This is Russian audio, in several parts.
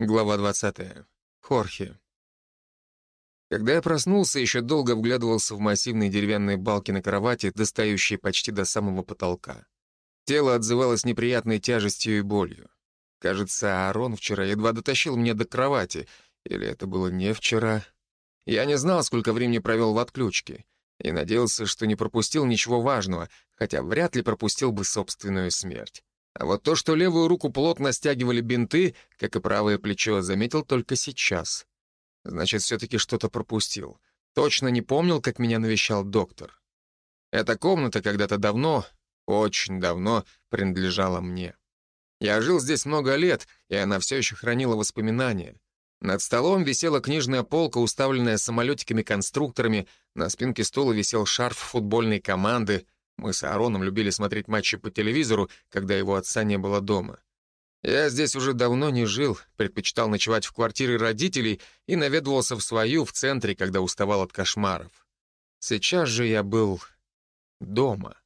Глава 20. Хорхе. Когда я проснулся, еще долго вглядывался в массивные деревянные балки на кровати, достающие почти до самого потолка. Тело отзывалось неприятной тяжестью и болью. Кажется, Аарон вчера едва дотащил меня до кровати. Или это было не вчера? Я не знал, сколько времени провел в отключке. И надеялся, что не пропустил ничего важного, хотя вряд ли пропустил бы собственную смерть. А вот то, что левую руку плотно стягивали бинты, как и правое плечо, заметил только сейчас. Значит, все-таки что-то пропустил. Точно не помнил, как меня навещал доктор. Эта комната когда-то давно, очень давно принадлежала мне. Я жил здесь много лет, и она все еще хранила воспоминания. Над столом висела книжная полка, уставленная самолетиками-конструкторами, на спинке стула висел шарф футбольной команды — мы с Аароном любили смотреть матчи по телевизору, когда его отца не было дома. Я здесь уже давно не жил, предпочитал ночевать в квартире родителей и наведывался в свою в центре, когда уставал от кошмаров. Сейчас же я был дома.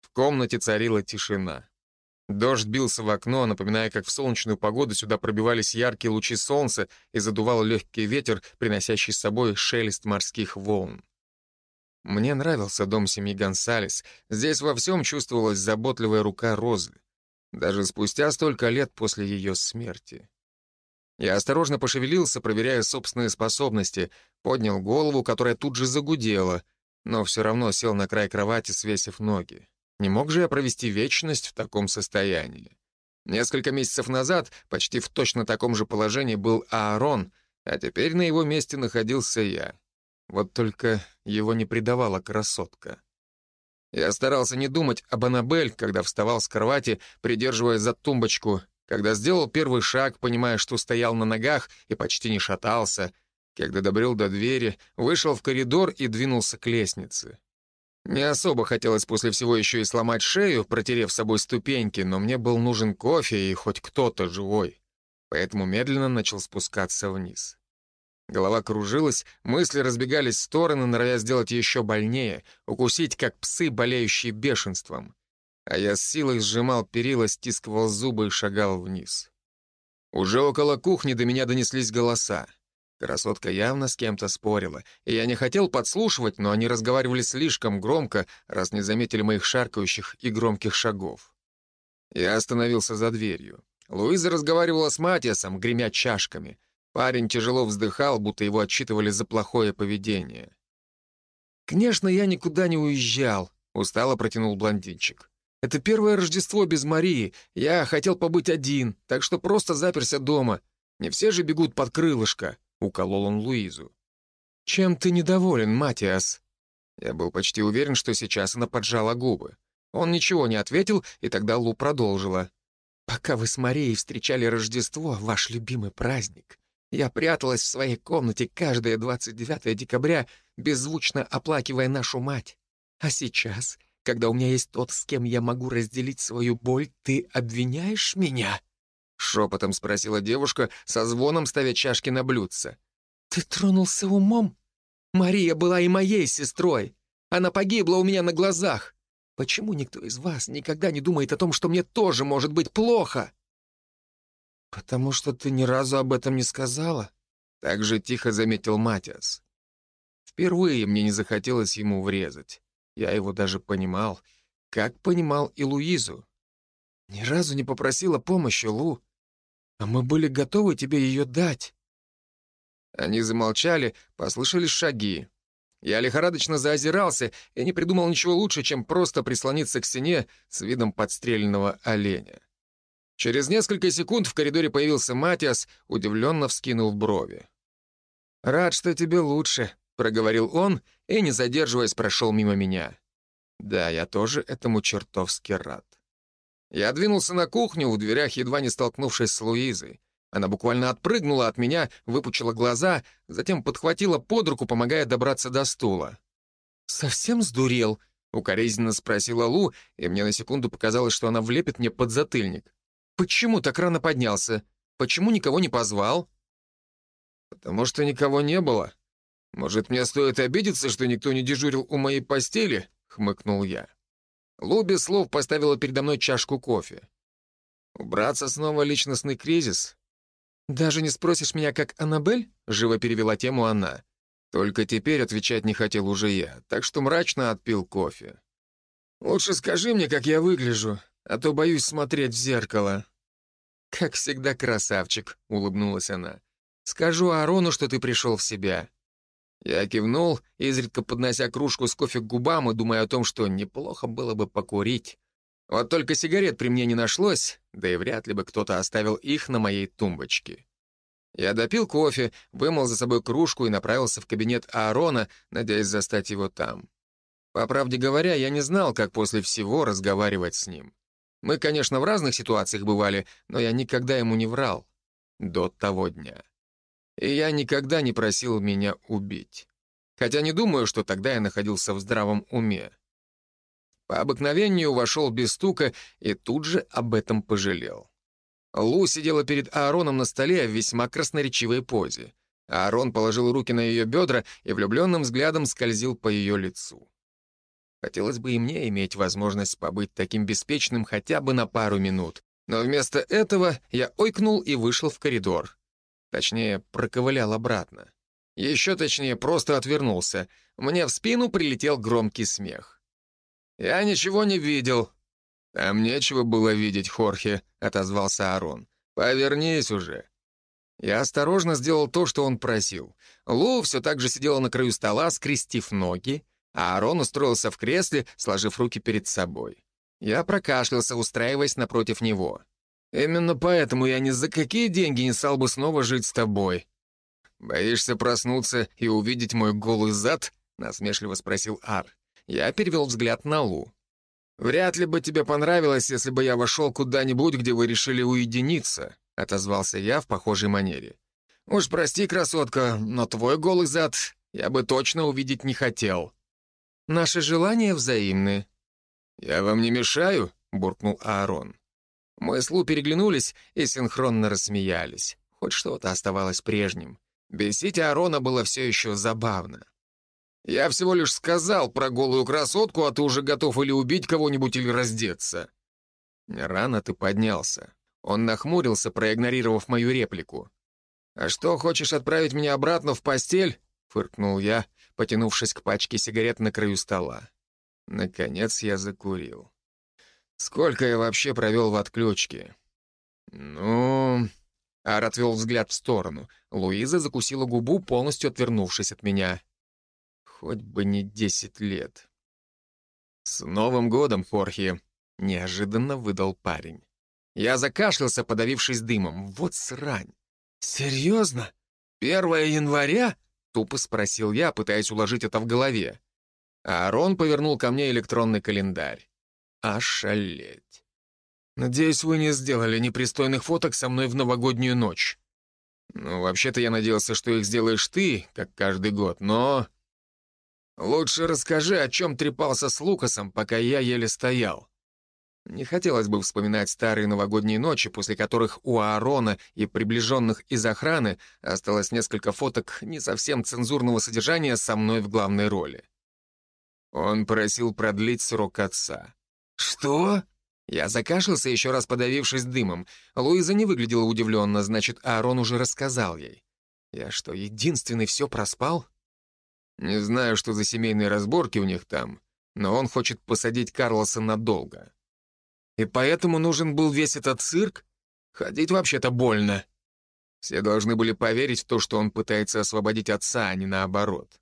В комнате царила тишина. Дождь бился в окно, напоминая, как в солнечную погоду сюда пробивались яркие лучи солнца и задувал легкий ветер, приносящий с собой шелест морских волн. Мне нравился дом семьи Гонсалес. Здесь во всем чувствовалась заботливая рука Розы. Даже спустя столько лет после ее смерти. Я осторожно пошевелился, проверяя собственные способности, поднял голову, которая тут же загудела, но все равно сел на край кровати, свесив ноги. Не мог же я провести вечность в таком состоянии? Несколько месяцев назад почти в точно таком же положении был Аарон, а теперь на его месте находился я. Вот только его не предавала красотка. Я старался не думать об Аннабель, когда вставал с кровати, придерживая за тумбочку, когда сделал первый шаг, понимая, что стоял на ногах и почти не шатался, когда добрел до двери, вышел в коридор и двинулся к лестнице. Не особо хотелось после всего еще и сломать шею, протерев собой ступеньки, но мне был нужен кофе и хоть кто-то живой. Поэтому медленно начал спускаться вниз. Голова кружилась, мысли разбегались в стороны, норовя сделать еще больнее, укусить, как псы, болеющие бешенством. А я с силой сжимал перила, стискивал зубы и шагал вниз. Уже около кухни до меня донеслись голоса. Красотка явно с кем-то спорила, и я не хотел подслушивать, но они разговаривали слишком громко, раз не заметили моих шаркающих и громких шагов. Я остановился за дверью. Луиза разговаривала с Матиасом, гремя чашками. Парень тяжело вздыхал, будто его отчитывали за плохое поведение. «Конечно, я никуда не уезжал», — устало протянул блондинчик. «Это первое Рождество без Марии. Я хотел побыть один, так что просто заперся дома. Не все же бегут под крылышко», — уколол он Луизу. «Чем ты недоволен, Матиас?» Я был почти уверен, что сейчас она поджала губы. Он ничего не ответил, и тогда Лу продолжила. «Пока вы с Марией встречали Рождество, ваш любимый праздник, я пряталась в своей комнате каждое 29 декабря, беззвучно оплакивая нашу мать. А сейчас, когда у меня есть тот, с кем я могу разделить свою боль, ты обвиняешь меня?» Шепотом спросила девушка, со звоном ставя чашки на блюдце. «Ты тронулся умом? Мария была и моей сестрой. Она погибла у меня на глазах. Почему никто из вас никогда не думает о том, что мне тоже может быть плохо?» «Потому что ты ни разу об этом не сказала?» Так же тихо заметил Матиас. Впервые мне не захотелось ему врезать. Я его даже понимал, как понимал и Луизу. Ни разу не попросила помощи, Лу. А мы были готовы тебе ее дать. Они замолчали, послышались шаги. Я лихорадочно заозирался и не придумал ничего лучше, чем просто прислониться к стене с видом подстреленного оленя. Через несколько секунд в коридоре появился Матиас, удивленно вскинув брови. «Рад, что тебе лучше», — проговорил он и, не задерживаясь, прошел мимо меня. «Да, я тоже этому чертовски рад». Я двинулся на кухню, в дверях едва не столкнувшись с Луизой. Она буквально отпрыгнула от меня, выпучила глаза, затем подхватила под руку, помогая добраться до стула. «Совсем сдурел?» — укоризненно спросила Лу, и мне на секунду показалось, что она влепит мне под затыльник. «Почему так рано поднялся? Почему никого не позвал?» «Потому что никого не было. Может, мне стоит обидеться, что никто не дежурил у моей постели?» — хмыкнул я. Лу без слов поставила передо мной чашку кофе. «Убраться снова личностный кризис? «Даже не спросишь меня, как Аннабель?» — живо перевела тему она. Только теперь отвечать не хотел уже я, так что мрачно отпил кофе. «Лучше скажи мне, как я выгляжу, а то боюсь смотреть в зеркало». «Как всегда, красавчик», — улыбнулась она. «Скажу Арону, что ты пришел в себя». Я кивнул, изредка поднося кружку с кофе к губам и думая о том, что неплохо было бы покурить. Вот только сигарет при мне не нашлось, да и вряд ли бы кто-то оставил их на моей тумбочке. Я допил кофе, вымыл за собой кружку и направился в кабинет Аарона, надеясь застать его там. По правде говоря, я не знал, как после всего разговаривать с ним. Мы, конечно, в разных ситуациях бывали, но я никогда ему не врал. До того дня. И я никогда не просил меня убить. Хотя не думаю, что тогда я находился в здравом уме. По обыкновению вошел без стука и тут же об этом пожалел. Лу сидела перед Аароном на столе в весьма красноречивой позе. Аарон положил руки на ее бедра и влюбленным взглядом скользил по ее лицу. Хотелось бы и мне иметь возможность побыть таким беспечным хотя бы на пару минут. Но вместо этого я ойкнул и вышел в коридор. Точнее, проковылял обратно. Еще точнее, просто отвернулся. Мне в спину прилетел громкий смех. «Я ничего не видел», «Там нечего было видеть, Хорхе», — отозвался Арон. «Повернись уже». Я осторожно сделал то, что он просил. Лу все так же сидела на краю стола, скрестив ноги, а Арон устроился в кресле, сложив руки перед собой. Я прокашлялся, устраиваясь напротив него. «Именно поэтому я ни за какие деньги не стал бы снова жить с тобой». «Боишься проснуться и увидеть мой голый зад?» — насмешливо спросил Ар. Я перевел взгляд на Лу. «Вряд ли бы тебе понравилось, если бы я вошел куда-нибудь, где вы решили уединиться», — отозвался я в похожей манере. «Уж прости, красотка, но твой голый зад я бы точно увидеть не хотел». «Наши желания взаимны». «Я вам не мешаю?» — буркнул Аарон. Мы с Лу переглянулись и синхронно рассмеялись. Хоть что-то оставалось прежним. Бесить Аарона было все еще забавно. Я всего лишь сказал про голую красотку, а ты уже готов или убить кого-нибудь, или раздеться». Рано ты поднялся. Он нахмурился, проигнорировав мою реплику. «А что, хочешь отправить меня обратно в постель?» — фыркнул я, потянувшись к пачке сигарет на краю стола. Наконец я закурил. «Сколько я вообще провел в отключке?» «Ну...» Ар отвел взгляд в сторону. Луиза закусила губу, полностью отвернувшись от меня. Хоть бы не десять лет. «С Новым годом, Хорхе!» — неожиданно выдал парень. Я закашлялся, подавившись дымом. Вот срань. «Серьезно? Первое января?» — тупо спросил я, пытаясь уложить это в голове. А Арон повернул ко мне электронный календарь. Ошалеть. «Надеюсь, вы не сделали непристойных фоток со мной в новогоднюю ночь». «Ну, вообще-то я надеялся, что их сделаешь ты, как каждый год, но...» «Лучше расскажи, о чем трепался с Лукасом, пока я еле стоял». Не хотелось бы вспоминать старые новогодние ночи, после которых у Аарона и приближенных из охраны осталось несколько фоток не совсем цензурного содержания со мной в главной роли. Он просил продлить срок отца. «Что?» Я закашлялся, еще раз подавившись дымом. Луиза не выглядела удивленно, значит, Аарон уже рассказал ей. «Я что, единственный все проспал?» Не знаю, что за семейные разборки у них там, но он хочет посадить Карлоса надолго. И поэтому нужен был весь этот цирк? Ходить вообще-то больно. Все должны были поверить в то, что он пытается освободить отца, а не наоборот.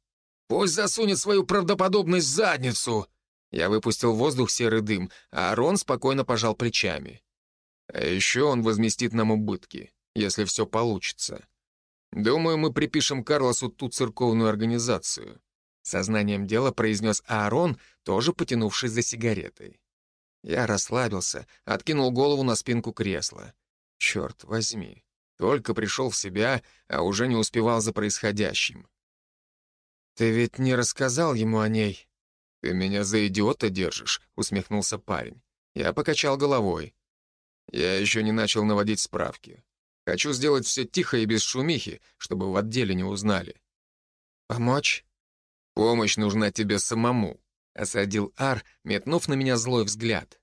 «Пусть засунет свою правдоподобность в задницу!» Я выпустил в воздух серый дым, а Арон спокойно пожал плечами. А еще он возместит нам убытки, если все получится. Думаю, мы припишем Карлосу ту церковную организацию. Сознанием дела произнес Аарон, тоже потянувшись за сигаретой. Я расслабился, откинул голову на спинку кресла. Черт возьми, только пришел в себя, а уже не успевал за происходящим. «Ты ведь не рассказал ему о ней?» «Ты меня за идиота держишь», — усмехнулся парень. Я покачал головой. Я еще не начал наводить справки. Хочу сделать все тихо и без шумихи, чтобы в отделе не узнали». «Помочь?» «Помощь нужна тебе самому», — осадил Ар, метнув на меня злой взгляд.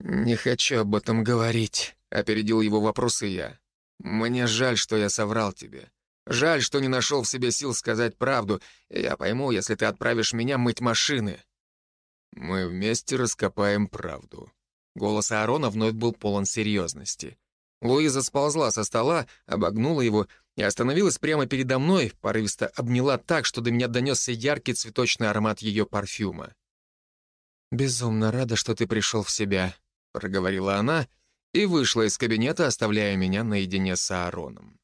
«Не хочу об этом говорить», — опередил его вопросы я. Мне жаль, что я соврал тебе. Жаль, что не нашел в себе сил сказать правду, я пойму, если ты отправишь меня мыть машины. Мы вместе раскопаем правду. Голос Аарона вновь был полон серьезности. Луиза сползла со стола, обогнула его и остановилась прямо передо мной, порывисто обняла так, что до меня донесся яркий цветочный аромат ее парфюма. «Безумно рада, что ты пришел в себя», — проговорила она и вышла из кабинета, оставляя меня наедине с Аароном.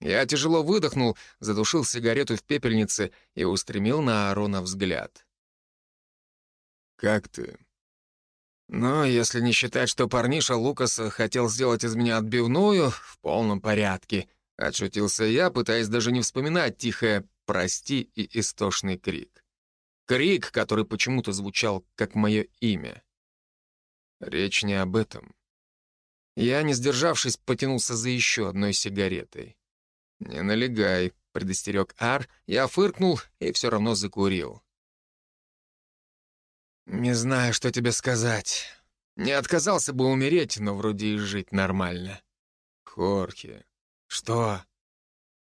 Я тяжело выдохнул, задушил сигарету в пепельнице и устремил на Аарона взгляд. «Как ты?» «Ну, если не считать, что парниша Лукаса хотел сделать из меня отбивную, в полном порядке», — отшутился я, пытаясь даже не вспоминать тихое «прости» и истошный крик. Крик, который почему-то звучал как мое имя. Речь не об этом. Я, не сдержавшись, потянулся за еще одной сигаретой. «Не налегай», — предостерег Ар, я фыркнул и все равно закурил. «Не знаю, что тебе сказать. Не отказался бы умереть, но вроде и жить нормально». «Хорхе, что?»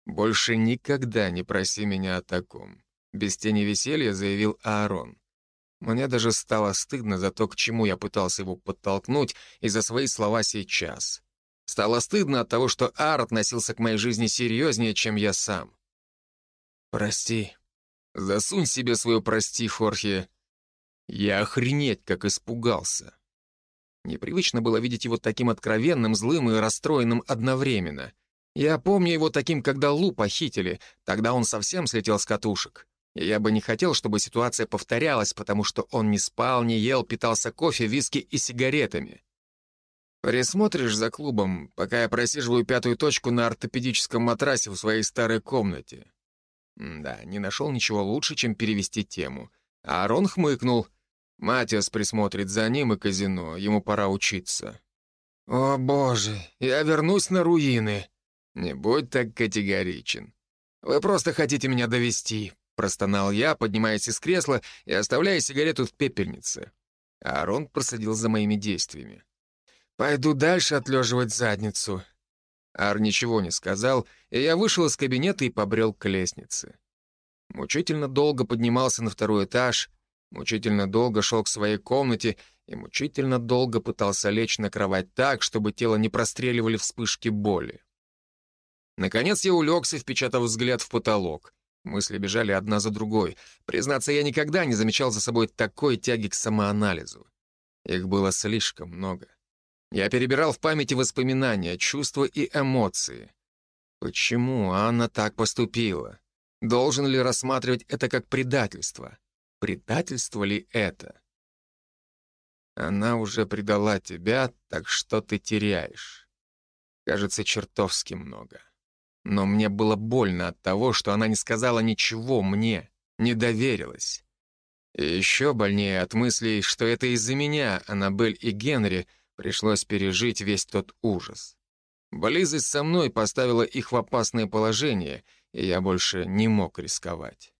«Больше никогда не проси меня о таком», — без тени веселья заявил Аарон. Мне даже стало стыдно за то, к чему я пытался его подтолкнуть, и за свои слова сейчас. Стало стыдно от того, что Ар относился к моей жизни серьезнее, чем я сам. «Прости. Засунь себе свое «прости», Хорхе. Я охренеть как испугался. Непривычно было видеть его таким откровенным, злым и расстроенным одновременно. Я помню его таким, когда Лу похитили, тогда он совсем слетел с катушек. Я бы не хотел, чтобы ситуация повторялась, потому что он не спал, не ел, питался кофе, виски и сигаретами. Присмотришь за клубом, пока я просиживаю пятую точку на ортопедическом матрасе в своей старой комнате. да, не нашел ничего лучше, чем перевести тему. А Арон хмыкнул. Матиас присмотрит за ним и казино, ему пора учиться. «О, боже, я вернусь на руины!» «Не будь так категоричен. Вы просто хотите меня довести», — простонал я, поднимаясь из кресла и оставляя сигарету в пепельнице. А Арон просадил за моими действиями. «Пойду дальше отлеживать задницу». Ар ничего не сказал, и я вышел из кабинета и побрел к лестнице. Мучительно долго поднимался на второй этаж, Мучительно долго шел к своей комнате и мучительно долго пытался лечь на кровать так, чтобы тело не простреливали вспышки боли. Наконец я улегся, впечатав взгляд в потолок. Мысли бежали одна за другой. Признаться, я никогда не замечал за собой такой тяги к самоанализу. Их было слишком много. Я перебирал в памяти воспоминания, чувства и эмоции. Почему Анна так поступила? Должен ли рассматривать это как предательство? Предательство ли это? Она уже предала тебя, так что ты теряешь. Кажется, чертовски много. Но мне было больно от того, что она не сказала ничего мне, не доверилась. И еще больнее от мыслей, что это из-за меня Аннабель и Генри пришлось пережить весь тот ужас. Близость со мной поставила их в опасное положение, и я больше не мог рисковать.